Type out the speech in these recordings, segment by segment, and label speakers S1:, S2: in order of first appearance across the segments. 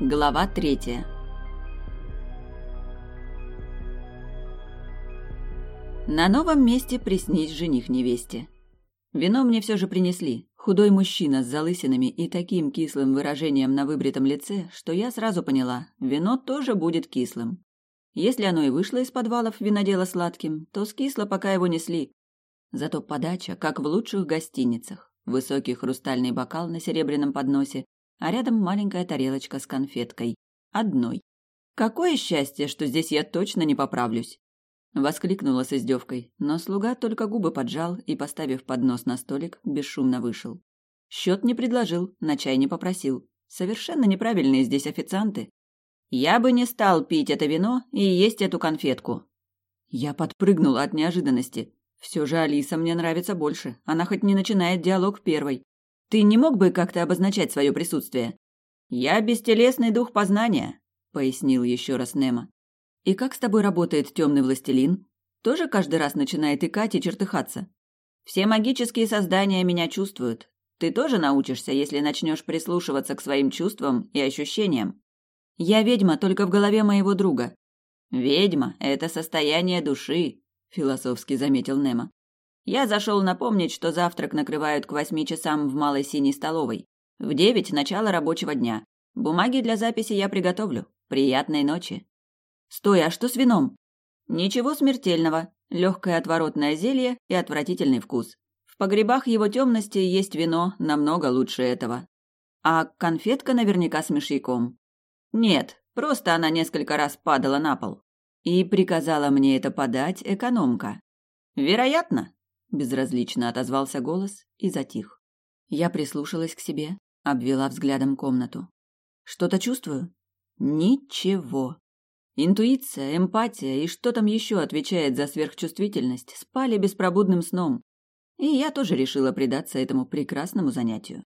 S1: Глава третья. На новом месте приснись жених невесте. Вино мне все же принесли. Худой мужчина с залысинами и таким кислым выражением на выбритом лице, что я сразу поняла, вино тоже будет кислым. Если оно и вышло из подвалов винодела сладким, то скисло, пока его несли. Зато подача, как в лучших гостиницах. Высокий хрустальный бокал на серебряном подносе, а рядом маленькая тарелочка с конфеткой. Одной. Какое счастье, что здесь я точно не поправлюсь. Воскликнула с издевкой, но слуга только губы поджал и, поставив поднос на столик, бесшумно вышел. Счет не предложил, на чай не попросил. Совершенно неправильные здесь официанты. Я бы не стал пить это вино и есть эту конфетку. Я подпрыгнула от неожиданности. Все же Алиса мне нравится больше. Она хоть не начинает диалог первой. Ты не мог бы как-то обозначать свое присутствие? Я бестелесный дух познания, пояснил еще раз Немо. И как с тобой работает темный властелин? Тоже каждый раз начинает икать и чертыхаться? Все магические создания меня чувствуют. Ты тоже научишься, если начнешь прислушиваться к своим чувствам и ощущениям. Я ведьма только в голове моего друга. Ведьма – это состояние души, философски заметил Немо. Я зашел напомнить, что завтрак накрывают к восьми часам в малой синей столовой. В девять начало рабочего дня. Бумаги для записи я приготовлю. Приятной ночи. Стой, а что с вином? Ничего смертельного. Легкое отворотное зелье и отвратительный вкус. В погребах его темности есть вино намного лучше этого. А конфетка наверняка с мышьяком. Нет, просто она несколько раз падала на пол. И приказала мне это подать экономка. Вероятно, безразлично отозвался голос и затих. Я прислушалась к себе, обвела взглядом комнату. Что-то чувствую? Ничего. Интуиция, эмпатия и что там еще отвечает за сверхчувствительность спали беспробудным сном. И я тоже решила предаться этому прекрасному занятию.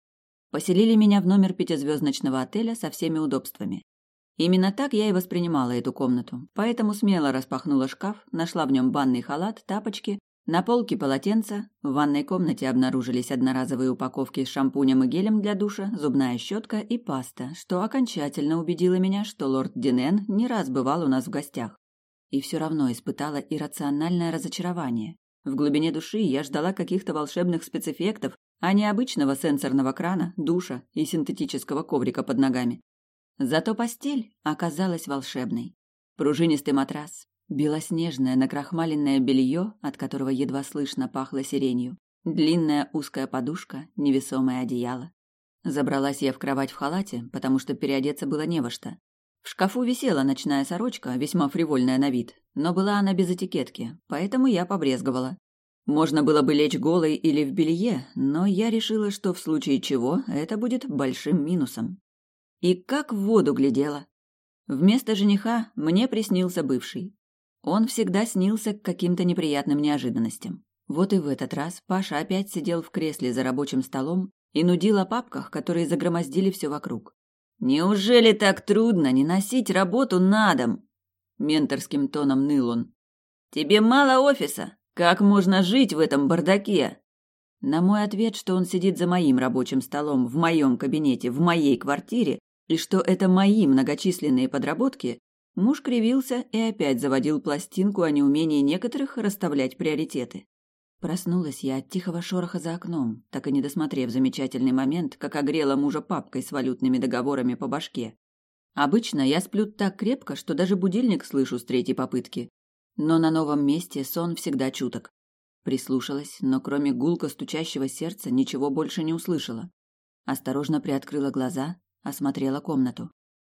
S1: Поселили меня в номер пятизвездочного отеля со всеми удобствами. Именно так я и воспринимала эту комнату, поэтому смело распахнула шкаф, нашла в нем банный халат, тапочки на полке полотенца, в ванной комнате обнаружились одноразовые упаковки с шампунем и гелем для душа, зубная щетка и паста, что окончательно убедило меня, что лорд Динен не раз бывал у нас в гостях. И все равно испытала иррациональное разочарование. В глубине души я ждала каких-то волшебных спецэффектов, а не обычного сенсорного крана, душа и синтетического коврика под ногами. Зато постель оказалась волшебной. Пружинистый матрас, Белоснежное накрахмаленное белье, от которого едва слышно пахло сиренью. Длинная узкая подушка, невесомое одеяло. Забралась я в кровать в халате, потому что переодеться было не во что. В шкафу висела ночная сорочка, весьма фривольная на вид, но была она без этикетки, поэтому я побрезговала. Можно было бы лечь голой или в белье, но я решила, что в случае чего это будет большим минусом. И как в воду глядела. Вместо жениха мне приснился бывший. Он всегда снился к каким-то неприятным неожиданностям. Вот и в этот раз Паша опять сидел в кресле за рабочим столом и нудил о папках, которые загромоздили все вокруг. «Неужели так трудно не носить работу на дом?» Менторским тоном ныл он. «Тебе мало офиса? Как можно жить в этом бардаке?» На мой ответ, что он сидит за моим рабочим столом в моем кабинете, в моей квартире, и что это мои многочисленные подработки, Муж кривился и опять заводил пластинку о неумении некоторых расставлять приоритеты. Проснулась я от тихого шороха за окном, так и не досмотрев замечательный момент, как огрела мужа папкой с валютными договорами по башке. Обычно я сплю так крепко, что даже будильник слышу с третьей попытки. Но на новом месте сон всегда чуток. Прислушалась, но кроме гулка стучащего сердца ничего больше не услышала. Осторожно приоткрыла глаза, осмотрела комнату.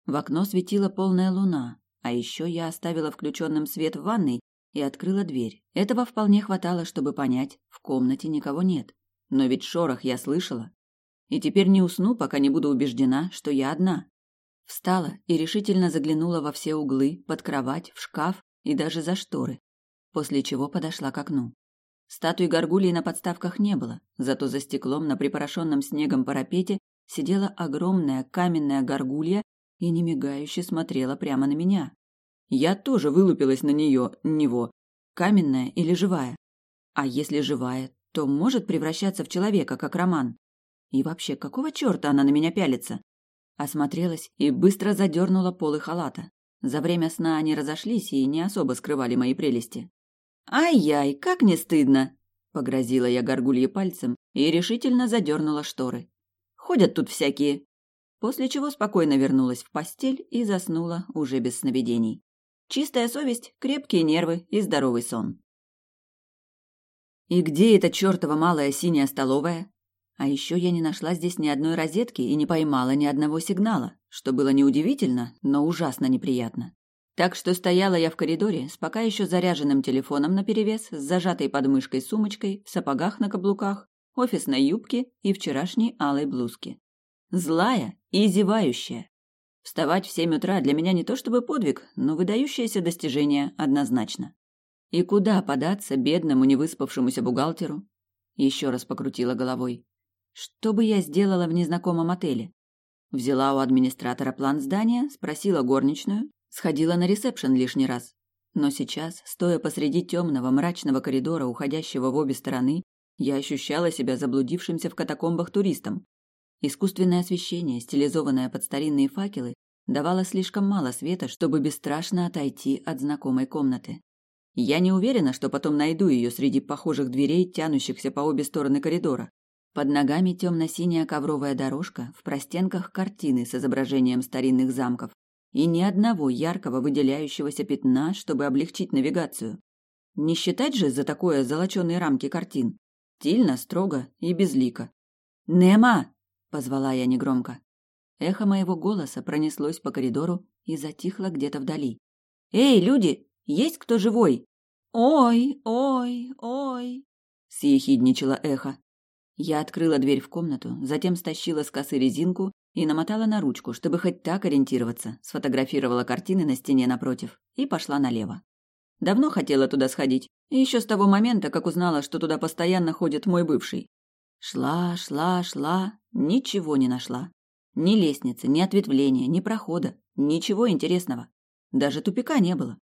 S1: В окно светила полная луна, а еще я оставила включенным свет в ванной и открыла дверь. Этого вполне хватало, чтобы понять, в комнате никого нет. Но ведь шорох я слышала. И теперь не усну, пока не буду убеждена, что я одна. Встала и решительно заглянула во все углы, под кровать, в шкаф и даже за шторы. После чего подошла к окну. Статуи горгулей на подставках не было, зато за стеклом на припорошенном снегом парапете сидела огромная каменная горгулья и немигающе смотрела прямо на меня. Я тоже вылупилась на нее, него, каменная или живая. А если живая, то может превращаться в человека, как Роман. И вообще, какого черта она на меня пялится? Осмотрелась и быстро задернула полы халата. За время сна они разошлись и не особо скрывали мои прелести. «Ай-яй, как не стыдно!» — погрозила я горгулье пальцем и решительно задернула шторы. «Ходят тут всякие!» После чего спокойно вернулась в постель и заснула уже без сновидений. Чистая совесть, крепкие нервы и здоровый сон. И где эта чертова малая синяя столовая? А еще я не нашла здесь ни одной розетки и не поймала ни одного сигнала, что было неудивительно, но ужасно неприятно. Так что стояла я в коридоре с пока еще заряженным телефоном наперевес, с зажатой подмышкой сумочкой, в сапогах на каблуках, офисной юбке и вчерашней алой блузке. Злая и зевающая. Вставать в семь утра для меня не то чтобы подвиг, но выдающееся достижение однозначно. И куда податься бедному невыспавшемуся бухгалтеру? Еще раз покрутила головой. Что бы я сделала в незнакомом отеле? Взяла у администратора план здания, спросила горничную, сходила на ресепшн лишний раз. Но сейчас, стоя посреди темного мрачного коридора, уходящего в обе стороны, я ощущала себя заблудившимся в катакомбах туристом. Искусственное освещение, стилизованное под старинные факелы, давало слишком мало света, чтобы бесстрашно отойти от знакомой комнаты. Я не уверена, что потом найду ее среди похожих дверей, тянущихся по обе стороны коридора. Под ногами темно-синяя ковровая дорожка, в простенках картины с изображением старинных замков. И ни одного яркого выделяющегося пятна, чтобы облегчить навигацию. Не считать же за такое золоченые рамки картин. Тильно, строго и безлико. «Нема!» — позвала я негромко. Эхо моего голоса пронеслось по коридору и затихло где-то вдали. «Эй, люди, есть кто живой?» «Ой, ой, ой!» — съехидничало эхо. Я открыла дверь в комнату, затем стащила с косы резинку и намотала на ручку, чтобы хоть так ориентироваться, сфотографировала картины на стене напротив и пошла налево. Давно хотела туда сходить, еще с того момента, как узнала, что туда постоянно ходит мой бывший. Шла, шла, шла, ничего не нашла. Ни лестницы, ни ответвления, ни прохода, ничего интересного. Даже тупика не было.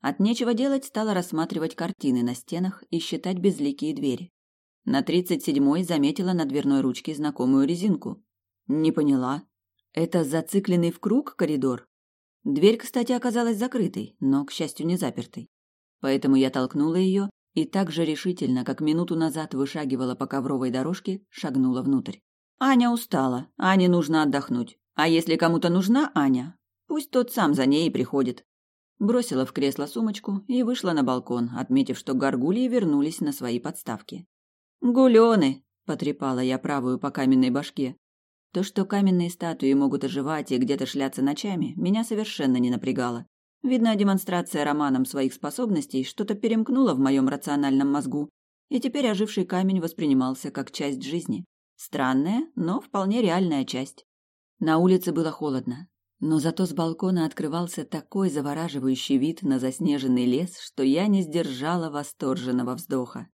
S1: От нечего делать стала рассматривать картины на стенах и считать безликие двери. На тридцать седьмой заметила на дверной ручке знакомую резинку. Не поняла. Это зацикленный в круг коридор? Дверь, кстати, оказалась закрытой, но, к счастью, не запертой. Поэтому я толкнула ее и так же решительно, как минуту назад вышагивала по ковровой дорожке, шагнула внутрь. Аня устала, Ане нужно отдохнуть. А если кому-то нужна Аня, пусть тот сам за ней и приходит. Бросила в кресло сумочку и вышла на балкон, отметив, что горгульи вернулись на свои подставки. «Гулёны!» – потрепала я правую по каменной башке. То, что каменные статуи могут оживать и где-то шляться ночами, меня совершенно не напрягало. Видно, демонстрация романом своих способностей что-то перемкнула в моем рациональном мозгу, и теперь оживший камень воспринимался как часть жизни. Странная, но вполне реальная часть. На улице было холодно, но зато с балкона открывался такой завораживающий вид на заснеженный лес, что я не сдержала восторженного вздоха.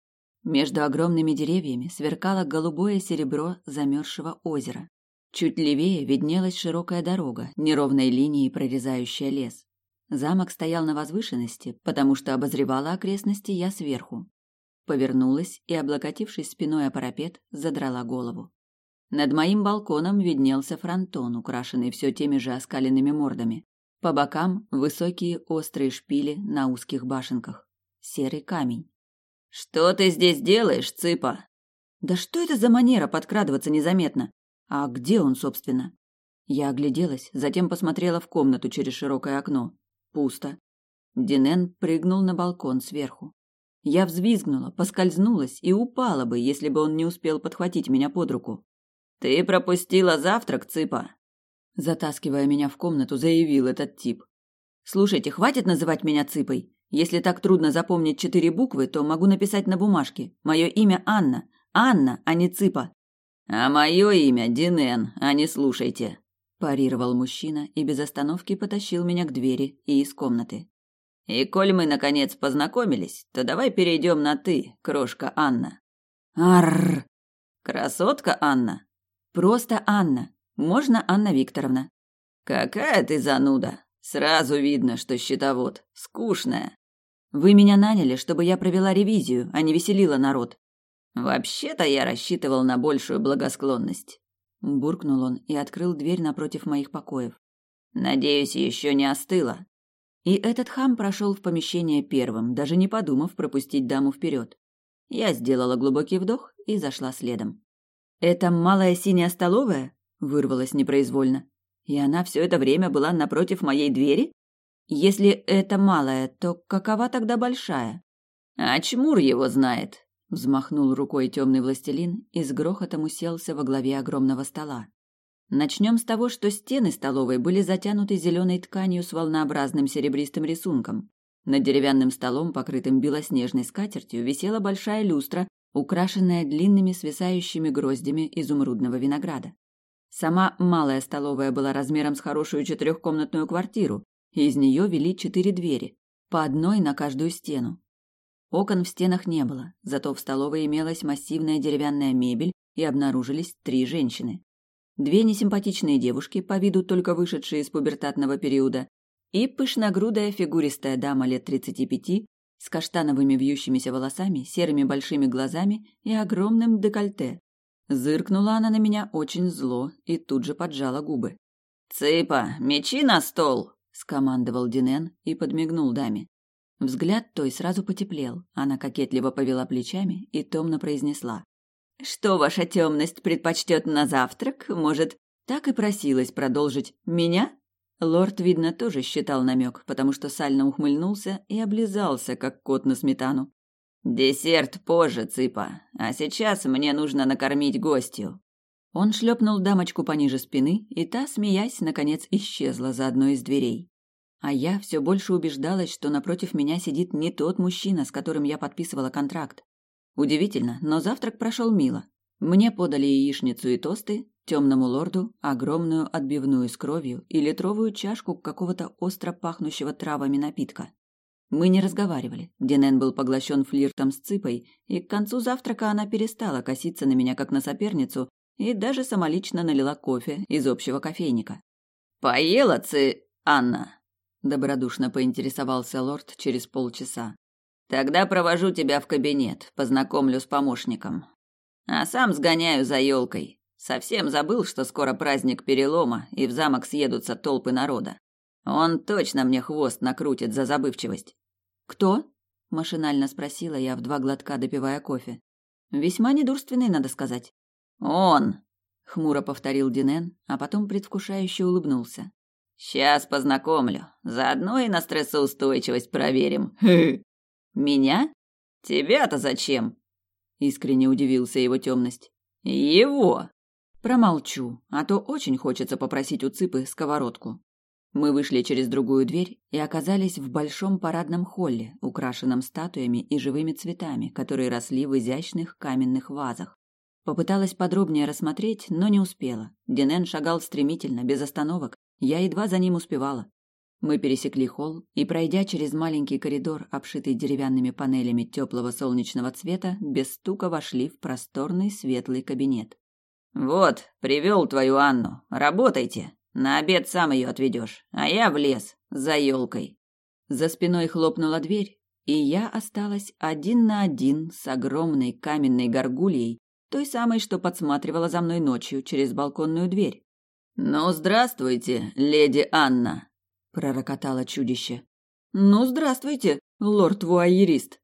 S1: Между огромными деревьями сверкало голубое серебро замерзшего озера. Чуть левее виднелась широкая дорога, неровной линией прорезающая лес. Замок стоял на возвышенности, потому что обозревала окрестности я сверху. Повернулась и, облокотившись спиной о парапет, задрала голову. Над моим балконом виднелся фронтон, украшенный все теми же оскаленными мордами. По бокам высокие острые шпили на узких башенках. Серый камень. «Что ты здесь делаешь, цыпа?» «Да что это за манера подкрадываться незаметно? А где он, собственно?» Я огляделась, затем посмотрела в комнату через широкое окно. Пусто. Динен прыгнул на балкон сверху. Я взвизгнула, поскользнулась и упала бы, если бы он не успел подхватить меня под руку. «Ты пропустила завтрак, цыпа!» Затаскивая меня в комнату, заявил этот тип. «Слушайте, хватит называть меня цыпой. Если так трудно запомнить четыре буквы, то могу написать на бумажке. Мое имя Анна. Анна, а не цыпа». «А мое имя Динен, а не слушайте», – парировал мужчина и без остановки потащил меня к двери и из комнаты. «И коль мы, наконец, познакомились, то давай перейдем на «ты», крошка Анна». «Арррр!» «Красотка Анна?» Просто Анна. Можно Анна Викторовна. Какая ты зануда. Сразу видно, что счетовод. Скучная. Вы меня наняли, чтобы я провела ревизию, а не веселила народ. Вообще-то я рассчитывал на большую благосклонность. Буркнул он и открыл дверь напротив моих покоев.
S2: Надеюсь, еще не остыло.
S1: И этот хам прошел в помещение первым, даже не подумав пропустить даму вперед. Я сделала глубокий вдох и зашла следом. «Это малая синяя столовая?» – вырвалась непроизвольно. «И она все это время была напротив моей двери? Если это малая, то какова тогда большая?»
S2: «А чмур его знает», –
S1: взмахнул рукой темный властелин и с грохотом уселся во главе огромного стола. Начнем с того, что стены столовой были затянуты зеленой тканью с волнообразным серебристым рисунком. Над деревянным столом, покрытым белоснежной скатертью, висела большая люстра, украшенная длинными свисающими гроздями изумрудного винограда. Сама малая столовая была размером с хорошую четырехкомнатную квартиру, и из нее вели четыре двери, по одной на каждую стену. Окон в стенах не было, зато в столовой имелась массивная деревянная мебель и обнаружились три женщины две несимпатичные девушки, по виду только вышедшие из пубертатного периода, и пышногрудая фигуристая дама лет тридцати пяти с каштановыми вьющимися волосами, серыми большими глазами и огромным декольте. Зыркнула она на меня очень зло и тут же поджала губы.
S2: «Цыпа, мечи на стол!» – скомандовал Динен и подмигнул даме.
S1: Взгляд той сразу потеплел, она кокетливо повела плечами и томно произнесла. Что ваша темность предпочтет на завтрак? Может, так и просилась продолжить меня? Лорд, видно, тоже считал намек, потому что сально ухмыльнулся и облизался, как кот на сметану.
S2: «Десерт позже, цыпа, а сейчас мне нужно накормить гостью».
S1: Он шлепнул дамочку пониже спины, и та, смеясь, наконец исчезла за одной из дверей. А я все больше убеждалась, что напротив меня сидит не тот мужчина, с которым я подписывала контракт. Удивительно, но завтрак прошел мило. Мне подали яичницу и тосты, темному лорду огромную отбивную с кровью и литровую чашку какого-то остро пахнущего травами напитка. Мы не разговаривали. Динен был поглощен флиртом с Ципой, и к концу завтрака она перестала коситься на меня как на соперницу и даже самолично налила кофе из общего кофейника.
S2: «Поела Ци... Анна?»
S1: – добродушно поинтересовался лорд через полчаса.
S2: Тогда провожу тебя в кабинет, познакомлю с помощником. А сам сгоняю за елкой. Совсем забыл, что скоро праздник перелома, и в замок съедутся толпы народа. Он точно мне хвост накрутит за забывчивость.
S1: Кто? машинально спросила я в два глотка допивая кофе. Весьма недурственный, надо сказать.
S2: Он,
S1: хмуро повторил Динен, а потом предвкушающе улыбнулся.
S2: Сейчас познакомлю. Заодно и на стрессоустойчивость проверим.
S1: Меня?
S2: Тебя-то зачем?
S1: Искренне удивился его темность.
S2: Его.
S1: Промолчу, а то очень хочется попросить у Цыпы сковородку. Мы вышли через другую дверь и оказались в большом парадном холле, украшенном статуями и живыми цветами, которые росли в изящных каменных вазах. Попыталась подробнее рассмотреть, но не успела. Динен шагал стремительно, без остановок. Я едва за ним успевала. Мы пересекли холл и, пройдя через маленький коридор, обшитый деревянными панелями теплого солнечного цвета, без стука вошли в просторный светлый кабинет.
S2: «Вот, привел твою Анну. Работайте. На обед сам ее отведешь, а я в лес, за елкой».
S1: За спиной хлопнула дверь, и я осталась один на один с огромной каменной горгульей, той самой, что подсматривала за мной ночью через балконную дверь.
S2: «Ну, здравствуйте, леди Анна!»
S1: пророкотало чудище. Ну, здравствуйте, лорд вуайерист.